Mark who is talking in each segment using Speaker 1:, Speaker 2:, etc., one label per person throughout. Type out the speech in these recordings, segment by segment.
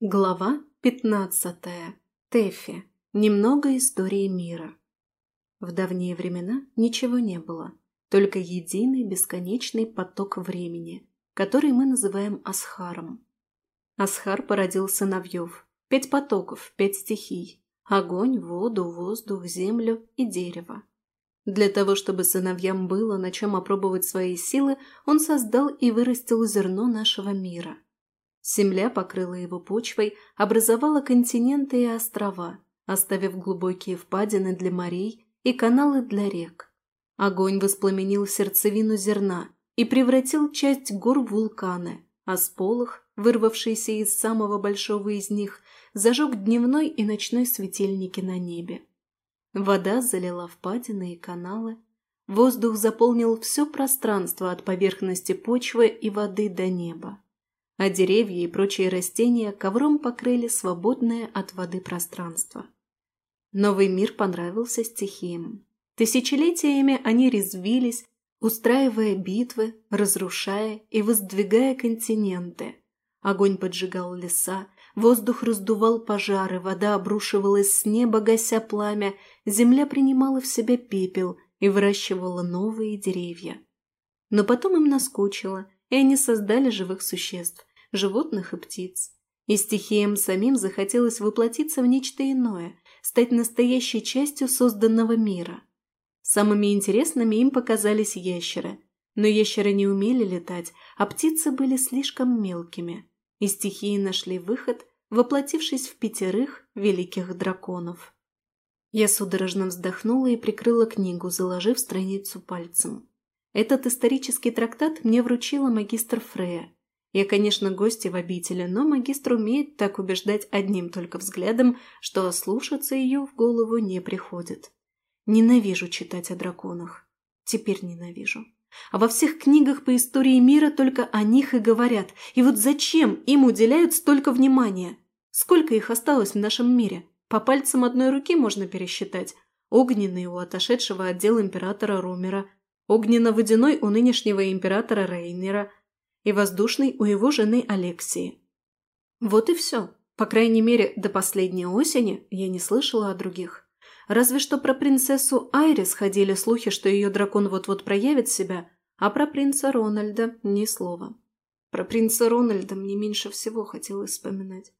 Speaker 1: Глава пятнадцатая. Тэфи. Немного истории мира. В давние времена ничего не было, только единый бесконечный поток времени, который мы называем Асхаром. Асхар породил сыновьев, пять потоков, пять стихий – огонь, воду, воздух, землю и дерево. Для того, чтобы сыновьям было на чем опробовать свои силы, он создал и вырастил зерно нашего мира – Земля покрыла его почвой, образовала континенты и острова, оставив глубокие впадины для морей и каналы для рек. Огонь воспламенил сердцевину зерна и превратил часть гор в вулканы, а сполох, вырвавшийся из самого большого из них, зажег дневной и ночной светильники на небе. Вода залила впадины и каналы, воздух заполнил все пространство от поверхности почвы и воды до неба а деревья и прочие растения ковром покрыли свободное от воды пространство. Новый мир понравился стихиям. Тысячелетиями они резвились, устраивая битвы, разрушая и воздвигая континенты. Огонь поджигал леса, воздух раздувал пожары, вода обрушивалась с неба, гася пламя, земля принимала в себя пепел и выращивала новые деревья. Но потом им наскучило, и они создали живых существ животных и птиц. И стихиям самим захотелось воплотиться в нечто иное, стать настоящей частью созданного мира. Самыми интересными им показались ящеры. Но ящеры не умели летать, а птицы были слишком мелкими. И стихии нашли выход, воплотившись в пятерых великих драконов. Я судорожно вздохнула и прикрыла книгу, заложив страницу пальцем. Этот исторический трактат мне вручила магистр Фрея, я, конечно, гостья в обители, но магистр умеет так убеждать одним только взглядом, что слушаться ее в голову не приходит. Ненавижу читать о драконах. Теперь ненавижу. А во всех книгах по истории мира только о них и говорят. И вот зачем им уделяют столько внимания? Сколько их осталось в нашем мире? По пальцам одной руки можно пересчитать. Огненный у отошедшего отдела императора Ромера, огненно-водяной у нынешнего императора Рейнера – и воздушный у его жены Алексии. Вот и все. По крайней мере, до последней осени я не слышала о других. Разве что про принцессу Айрис ходили слухи, что ее дракон вот-вот проявит себя, а про принца Рональда ни слова. Про принца Рональда мне меньше всего хотелось вспоминать.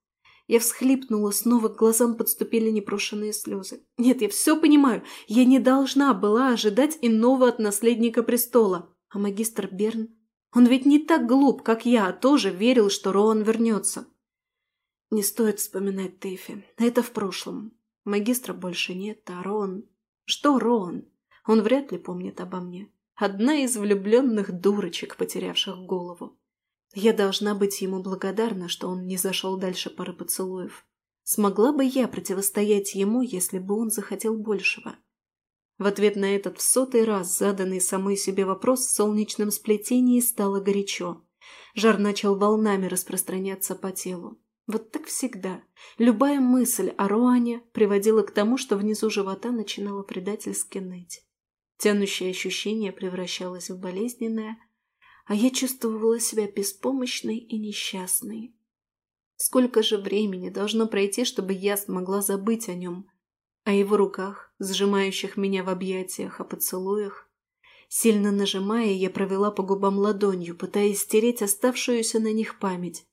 Speaker 1: Я всхлипнула, снова к глазам подступили непрошенные слезы. Нет, я все понимаю, я не должна была ожидать иного от наследника престола. А магистр Берн он ведь не так глуп, как я, тоже верил, что Роан вернется. Не стоит вспоминать Тэфи. Это в прошлом. Магистра больше нет, а Роан... Что Роан? Он вряд ли помнит обо мне. Одна из влюбленных дурочек, потерявших голову. Я должна быть ему благодарна, что он не зашел дальше пары поцелуев. Смогла бы я противостоять ему, если бы он захотел большего? В ответ на этот в сотый раз заданный самой себе вопрос в солнечном сплетении стало горячо. Жар начал волнами распространяться по телу. Вот так всегда. Любая мысль о Руане приводила к тому, что внизу живота начинало предательски ныть. Тянущее ощущение превращалось в болезненное, а я чувствовала себя беспомощной и несчастной. Сколько же времени должно пройти, чтобы я смогла забыть о нем, о его руках, сжимающих меня в объятиях, о поцелуях. Сильно нажимая, я провела по губам ладонью, пытаясь стереть оставшуюся на них память.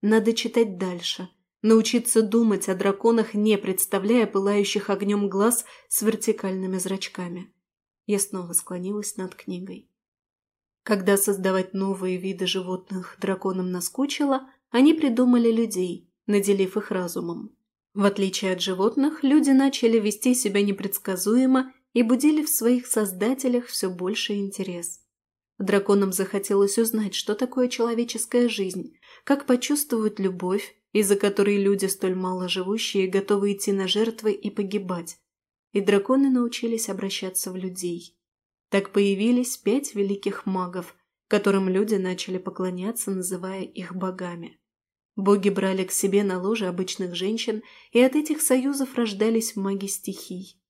Speaker 1: Надо читать дальше, научиться думать о драконах, не представляя пылающих огнем глаз с вертикальными зрачками. Я снова склонилась над книгой. Когда создавать новые виды животных драконам наскучило, они придумали людей, наделив их разумом. В отличие от животных, люди начали вести себя непредсказуемо и будили в своих создателях все больше интерес. Драконам захотелось узнать, что такое человеческая жизнь, как почувствовать любовь, из-за которой люди столь мало живущие готовы идти на жертвы и погибать. И драконы научились обращаться в людей. Так появились пять великих магов, которым люди начали поклоняться, называя их богами. Боги брали к себе на ложе обычных женщин, и от этих союзов рождались маги стихий.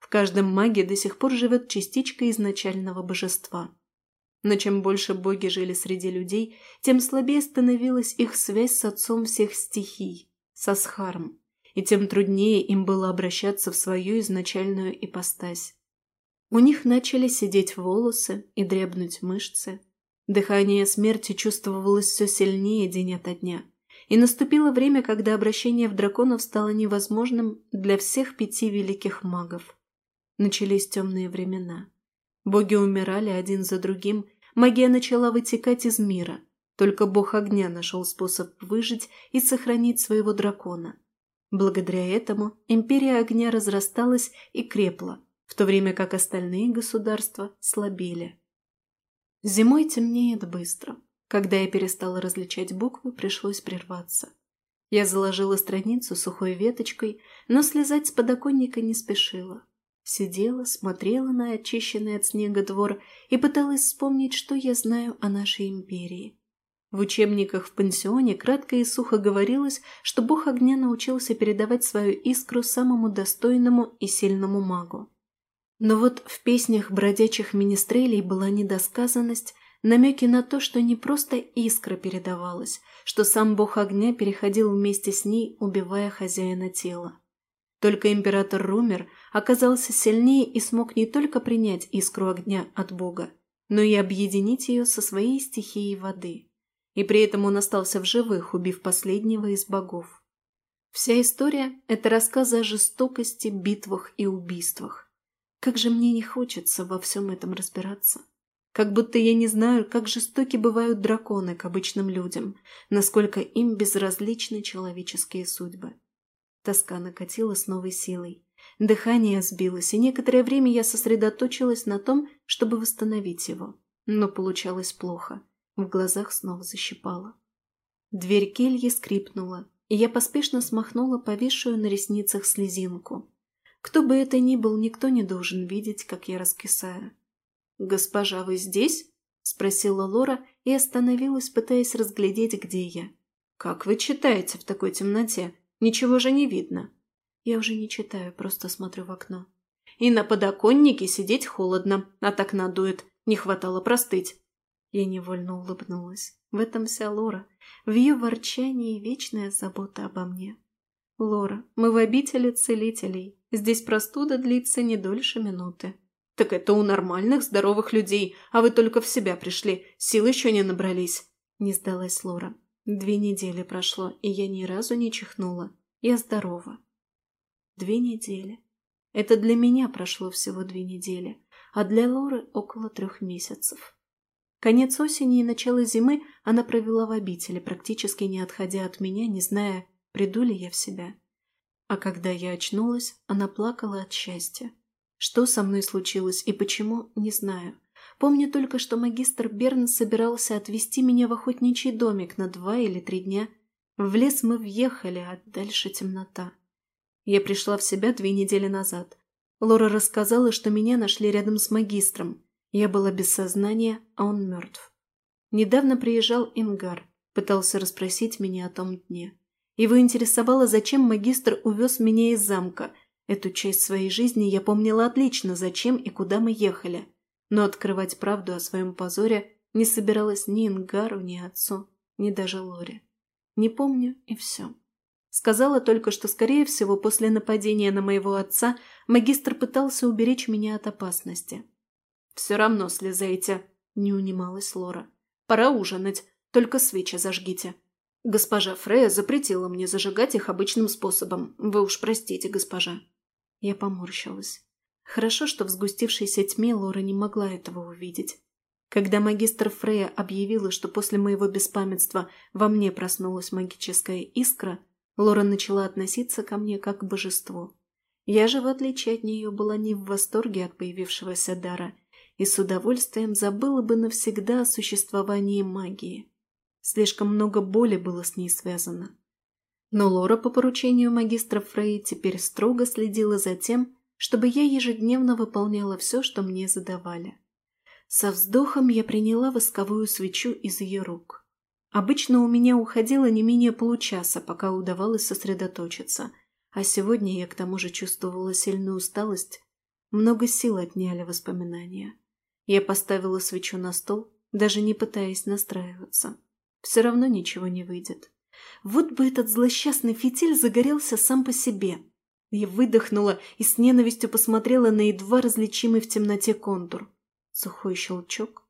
Speaker 1: В каждом маге до сих пор живет частичка изначального божества. Но чем больше боги жили среди людей, тем слабее становилась их связь с отцом всех стихий, со Схаром, и тем труднее им было обращаться в свою изначальную ипостась. У них начали сидеть волосы и дребнуть мышцы. Дыхание смерти чувствовалось все сильнее день ото дня. И наступило время, когда обращение в драконов стало невозможным для всех пяти великих магов. Начались темные времена. Боги умирали один за другим, магия начала вытекать из мира. Только бог огня нашел способ выжить и сохранить своего дракона. Благодаря этому империя огня разрасталась и крепла, в то время как остальные государства слабели. Зимой темнеет быстро. Когда я перестала различать буквы, пришлось прерваться. Я заложила страницу сухой веточкой, но слезать с подоконника не спешила. Сидела, смотрела на очищенный от снега двор и пыталась вспомнить, что я знаю о нашей империи. В учебниках в пансионе кратко и сухо говорилось, что бог огня научился передавать свою искру самому достойному и сильному магу. Но вот в песнях бродячих министрелей была недосказанность, намеки на то, что не просто искра передавалась, что сам бог огня переходил вместе с ней, убивая хозяина тела. Только император Румер оказался сильнее и смог не только принять искру огня от бога, но и объединить ее со своей стихией воды. И при этом он остался в живых, убив последнего из богов. Вся история – это рассказы о жестокости, битвах и убийствах. Как же мне не хочется во всем этом разбираться. Как будто я не знаю, как жестоки бывают драконы к обычным людям, насколько им безразличны человеческие судьбы. Тоска накатила с новой силой. Дыхание сбилось, и некоторое время я сосредоточилась на том, чтобы восстановить его. Но получалось плохо. В глазах снова защипало. Дверь кельи скрипнула, и я поспешно смахнула повисшую на ресницах слезинку. Кто бы это ни был, никто не должен видеть, как я раскисаю. «Госпожа, вы здесь?» – спросила Лора и остановилась, пытаясь разглядеть, где я. «Как вы читаете в такой темноте? Ничего же не видно. Я уже не читаю, просто смотрю в окно. И на подоконнике сидеть холодно, а так надует. Не хватало простыть. Я невольно улыбнулась. В этом вся Лора. В ее ворчании вечная забота обо мне. Лора, мы в обители целителей. Здесь простуда длится не дольше минуты. Так это у нормальных, здоровых людей, а вы только в себя пришли. Сил еще не набрались. Не сдалась Лора. Две недели прошло, и я ни разу не чихнула. Я здорова. Две недели. Это для меня прошло всего две недели, а для Лоры около трех месяцев. Конец осени и начало зимы она провела в обители, практически не отходя от меня, не зная, приду ли я в себя. А когда я очнулась, она плакала от счастья. Что со мной случилось и почему, не знаю. Помню только, что магистр Берн собирался отвезти меня в охотничий домик на два или три дня. В лес мы въехали, а дальше темнота. Я пришла в себя две недели назад. Лора рассказала, что меня нашли рядом с магистром. Я была без сознания, а он мертв. Недавно приезжал Ингар, пытался расспросить меня о том дне. Его интересовало, зачем магистр увез меня из замка. Эту часть своей жизни я помнила отлично, зачем и куда мы ехали но открывать правду о своем позоре не собиралась ни Ингару, ни отцу, ни даже Лоре. Не помню и все. Сказала только, что, скорее всего, после нападения на моего отца магистр пытался уберечь меня от опасности. «Все равно слезайте», — не унималась Лора. «Пора ужинать, только свечи зажгите». Госпожа Фрея запретила мне зажигать их обычным способом. Вы уж простите, госпожа. Я поморщилась. Хорошо, что в сгустившейся тьме Лора не могла этого увидеть. Когда магистр Фрея объявила, что после моего беспамятства во мне проснулась магическая искра, Лора начала относиться ко мне как к божеству. Я же, в отличие от нее, была не в восторге от появившегося дара и с удовольствием забыла бы навсегда о существовании магии. Слишком много боли было с ней связано. Но Лора по поручению магистра Фрея теперь строго следила за тем, чтобы я ежедневно выполняла все, что мне задавали. Со вздохом я приняла восковую свечу из ее рук. Обычно у меня уходило не менее получаса, пока удавалось сосредоточиться, а сегодня я к тому же чувствовала сильную усталость. Много сил отняли воспоминания. Я поставила свечу на стол, даже не пытаясь настраиваться. Все равно ничего не выйдет. Вот бы этот злосчастный фитиль загорелся сам по себе. Я выдохнула и с ненавистью посмотрела на едва различимый в темноте контур. Сухой щелчок.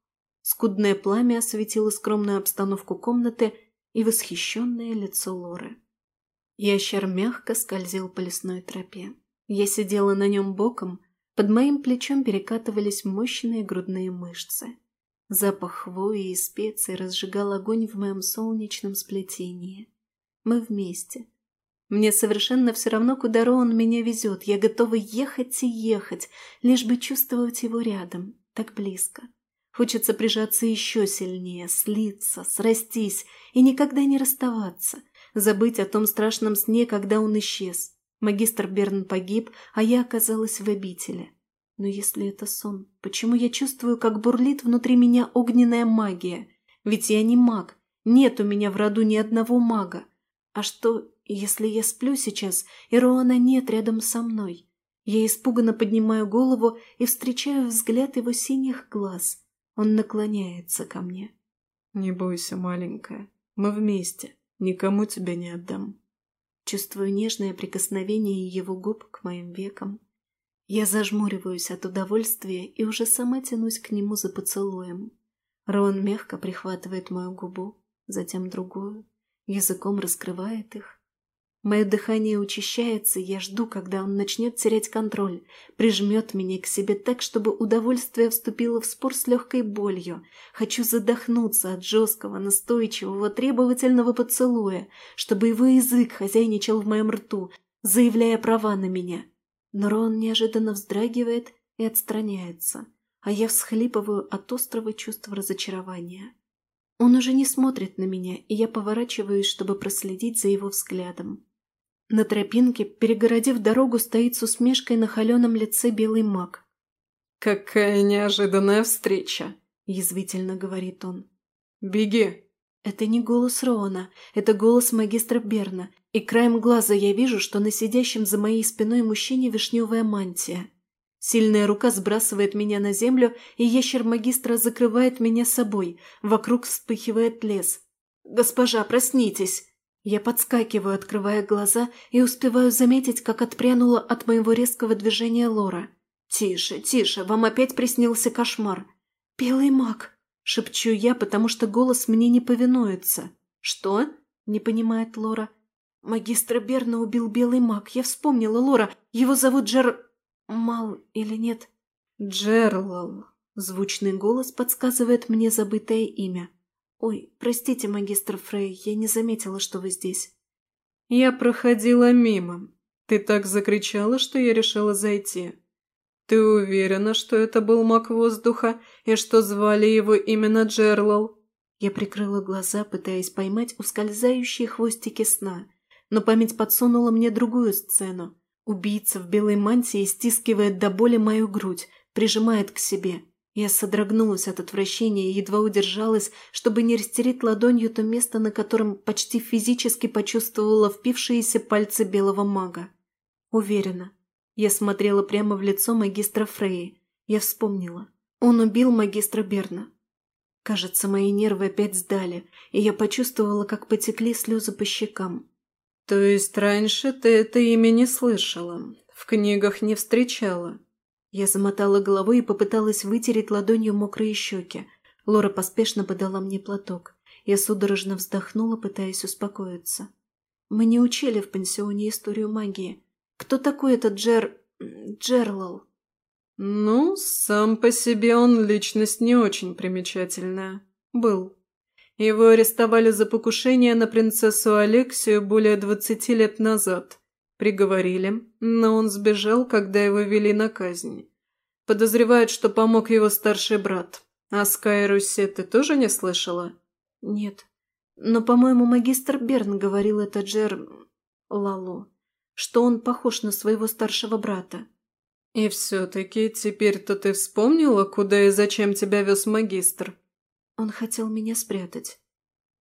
Speaker 1: Скудное пламя осветило скромную обстановку комнаты и восхищенное лицо Лоры. Ящер мягко скользил по лесной тропе. Я сидела на нем боком, под моим плечом перекатывались мощные грудные мышцы. Запах хвои и специй разжигал огонь в моем солнечном сплетении. Мы вместе. Мне совершенно все равно, куда Роун меня везет. Я готова ехать и ехать, лишь бы чувствовать его рядом, так близко. Хочется прижаться еще сильнее, слиться, срастись и никогда не расставаться, забыть о том страшном сне, когда он исчез. Магистр Берн погиб, а я оказалась в обители. Но если это сон, почему я чувствую, как бурлит внутри меня огненная магия? Ведь я не маг, нет у меня в роду ни одного мага. А что, если я сплю сейчас, и Роана нет рядом со мной? Я испуганно поднимаю голову и встречаю взгляд его синих глаз. Он наклоняется ко мне.
Speaker 2: «Не бойся, маленькая, мы вместе, никому тебя не отдам».
Speaker 1: Чувствую нежное прикосновение его губ к моим векам. Я зажмуриваюсь от удовольствия и уже сама тянусь к нему за поцелуем. Рон мягко прихватывает мою губу, затем другую, языком раскрывает их, Мое дыхание учащается, я жду, когда он начнет терять контроль, прижмет меня к себе так, чтобы удовольствие вступило в спор с легкой болью. Хочу задохнуться от жесткого, настойчивого, требовательного поцелуя, чтобы его язык хозяйничал в моем рту, заявляя права на меня. Но Рон неожиданно вздрагивает и отстраняется, а я всхлипываю от острого чувства разочарования. Он уже не смотрит на меня, и я поворачиваюсь, чтобы проследить за его взглядом. На тропинке, перегородив дорогу, стоит с усмешкой на холеном лице белый маг.
Speaker 2: «Какая неожиданная встреча!»
Speaker 1: – язвительно говорит он.
Speaker 2: «Беги!»
Speaker 1: Это не голос Роана, это голос магистра Берна, и краем глаза я вижу, что на сидящем за моей спиной мужчине вишневая мантия. Сильная рука сбрасывает меня на землю, и ящер магистра закрывает меня собой, вокруг вспыхивает лес. «Госпожа, проснитесь!» Я подскакиваю, открывая глаза, и успеваю заметить, как отпрянула от моего резкого движения Лора. «Тише, тише, вам опять приснился кошмар!» «Белый маг!» – шепчу я, потому что голос мне не повинуется. «Что?» – не понимает Лора. «Магистра Берна убил белый маг. Я вспомнила, Лора. Его зовут Джер... Мал или нет?»
Speaker 2: «Джерлал», –
Speaker 1: звучный голос подсказывает мне забытое имя. «Ой, простите, магистр Фрей, я не заметила, что вы здесь».
Speaker 2: «Я проходила мимо. Ты так закричала, что я решила зайти. Ты уверена, что это был маг воздуха и что звали его именно Джерлал?»
Speaker 1: Я прикрыла глаза, пытаясь поймать ускользающие хвостики сна, но память подсунула мне другую сцену. Убийца в белой мантии стискивает до боли мою грудь, прижимает к себе. Я содрогнулась от отвращения и едва удержалась, чтобы не растереть ладонью то место, на котором почти физически почувствовала впившиеся пальцы белого мага. Уверена. Я смотрела прямо в лицо магистра Фреи. Я вспомнила. Он убил магистра Берна. Кажется, мои нервы опять сдали, и я почувствовала, как потекли слезы по щекам.
Speaker 2: «То есть раньше ты это имя не слышала? В книгах не встречала?»
Speaker 1: Я замотала головой и попыталась вытереть ладонью мокрые щеки. Лора поспешно подала мне платок. Я судорожно вздохнула, пытаясь успокоиться. Мы не учили в пансионе историю магии. Кто такой этот Джер... Джерлал?
Speaker 2: Ну, сам по себе он личность не очень примечательная. Был. Его арестовали за покушение на принцессу Алексию более двадцати лет назад. Приговорили, но он сбежал, когда его вели на казнь. Подозревают, что помог его старший брат. А Скайрусе ты тоже не слышала?
Speaker 1: Нет. Но, по-моему, магистр Берн говорил это Джер... Лалу, что он похож на своего старшего брата.
Speaker 2: И все-таки теперь-то ты вспомнила, куда и зачем тебя вез магистр?
Speaker 1: Он хотел меня спрятать.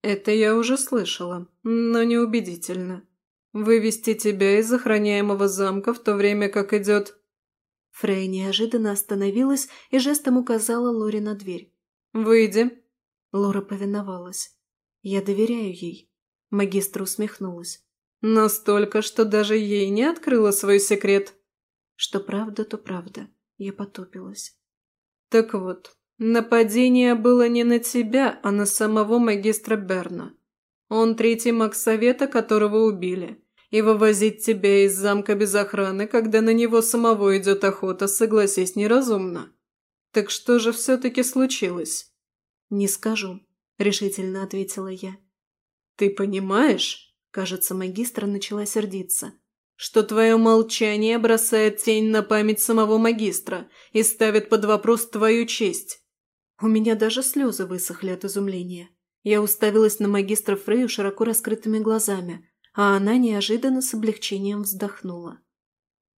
Speaker 2: Это я уже слышала, но неубедительно. Вывести тебя из охраняемого замка в то время, как идет...»
Speaker 1: Фрей неожиданно остановилась и жестом указала Лоре на дверь.
Speaker 2: «Выйди».
Speaker 1: Лора повиновалась. «Я доверяю ей». Магистр усмехнулась.
Speaker 2: Настолько, что даже ей не открыла свой секрет.
Speaker 1: Что правда, то правда. Я потупилась.
Speaker 2: Так вот, нападение было не на тебя, а на самого магистра Берна. Он третий маг совета, которого убили. И вывозить тебя из замка без охраны, когда на него самого идет охота, согласись, неразумно. Так что же все-таки случилось?
Speaker 1: Не скажу, решительно ответила я.
Speaker 2: Ты понимаешь? Кажется, магистра начала сердиться. Что твое молчание бросает тень на память самого магистра и ставит под вопрос твою честь.
Speaker 1: У меня даже слезы высохли от изумления. Я уставилась на магистра Фрею широко раскрытыми глазами, а она неожиданно с облегчением вздохнула.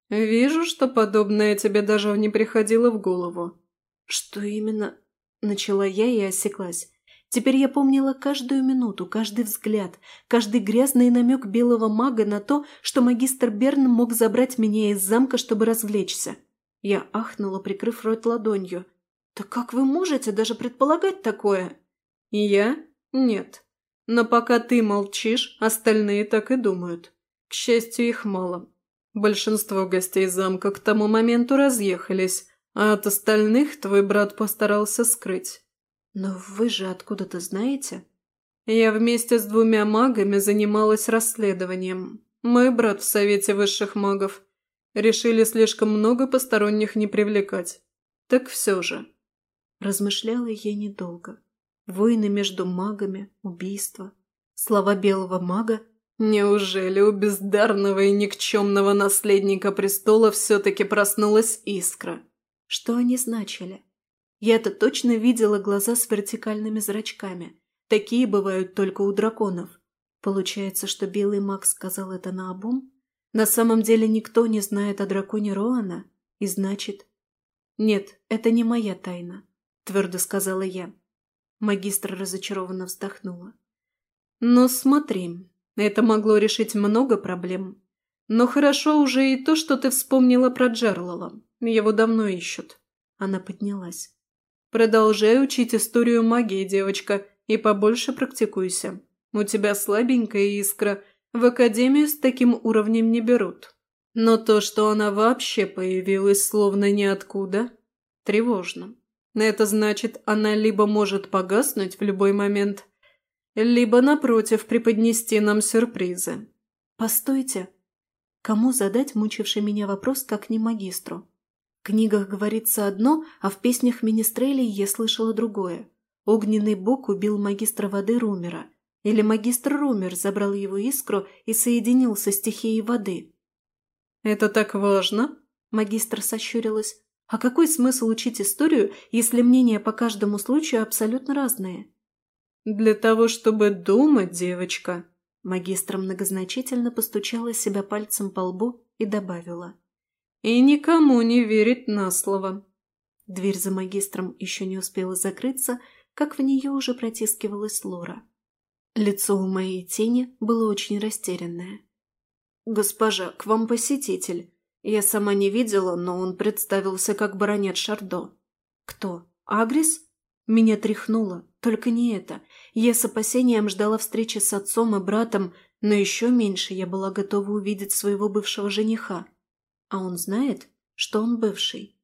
Speaker 2: «Вижу, что подобное тебе даже не приходило в голову».
Speaker 1: «Что именно?» – начала я и осеклась. Теперь я помнила каждую минуту, каждый взгляд, каждый грязный намек белого мага на то, что магистр Берн мог забрать меня из замка, чтобы развлечься. Я ахнула, прикрыв рот ладонью. «Да как вы можете даже предполагать такое?»
Speaker 2: «И я? Нет. Но пока ты молчишь, остальные так и думают. К счастью, их мало. Большинство гостей замка к тому моменту разъехались, а от остальных твой брат постарался скрыть.
Speaker 1: «Но вы же откуда-то знаете?»
Speaker 2: «Я вместе с двумя магами занималась расследованием. Мой брат в Совете Высших Магов. Решили слишком много посторонних не привлекать. Так все же».
Speaker 1: Размышляла я недолго. Войны между магами, убийства. Слова белого мага
Speaker 2: Неужели у бездарного и никчемного наследника престола все-таки проснулась искра?
Speaker 1: Что они значили? Я-то точно видела глаза с вертикальными зрачками. Такие бывают только у драконов. Получается, что белый маг сказал это наобум? На самом деле никто не знает о драконе Роана? И значит... Нет, это не моя тайна, твердо сказала я. Магистр разочарованно вздохнула.
Speaker 2: Но смотри, это могло решить много проблем. Но хорошо уже и то, что ты вспомнила про Джерлала. Его давно ищут.
Speaker 1: Она поднялась.
Speaker 2: Продолжай учить историю магии, девочка, и побольше практикуйся. У тебя слабенькая искра, в академию с таким уровнем не берут. Но то, что она вообще появилась словно ниоткуда, тревожно. Это значит, она либо может погаснуть в любой момент, либо, напротив, преподнести нам сюрпризы.
Speaker 1: Постойте. Кому задать мучивший меня вопрос, как не магистру? В книгах говорится одно, а в песнях Министрелей я слышала другое. Огненный бог убил магистра воды Румера. Или магистр Румер забрал его искру и соединил со стихией воды.
Speaker 2: «Это так важно?»
Speaker 1: Магистр сощурилась. «А какой смысл учить историю, если мнения по каждому случаю абсолютно разные?»
Speaker 2: «Для того, чтобы думать, девочка!»
Speaker 1: Магистр многозначительно постучала себя пальцем по лбу и добавила.
Speaker 2: И никому не верить на слово.
Speaker 1: Дверь за магистром еще не успела закрыться, как в нее уже протискивалась Лора. Лицо у моей тени было очень растерянное. «Госпожа, к вам посетитель. Я сама не видела, но он представился как баронет Шардо». «Кто? Агрис?» Меня тряхнуло. Только не это. Я с опасением ждала встречи с отцом и братом, но еще меньше я была готова увидеть своего бывшего жениха. А он знает, что он бывший.